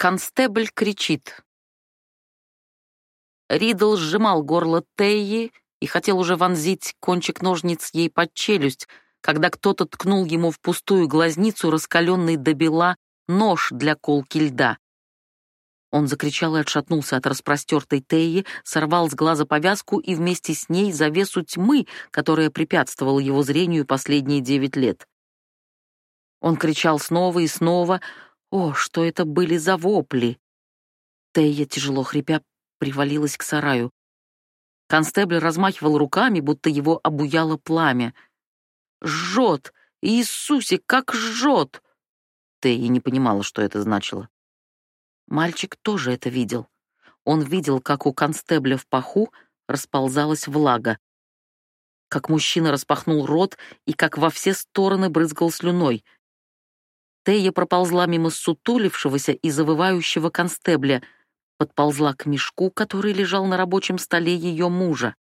Констебль кричит. Ридл сжимал горло Теи и хотел уже вонзить кончик ножниц ей под челюсть, когда кто-то ткнул ему в пустую глазницу раскаленный до бела нож для колки льда. Он закричал и отшатнулся от распростертой Теи, сорвал с глаза повязку и вместе с ней завесу тьмы, которая препятствовала его зрению последние девять лет. Он кричал снова и снова. О, что это были за вопли! Тея, тяжело хрипя, привалилась к сараю. Констебль размахивал руками, будто его обуяло пламя. «Жжет! Иисусе, как жжет!» Тея не понимала, что это значило. Мальчик тоже это видел. Он видел, как у констебля в паху расползалась влага, как мужчина распахнул рот и как во все стороны брызгал слюной. Тея проползла мимо сутулившегося и завывающего констебля, подползла к мешку, который лежал на рабочем столе ее мужа.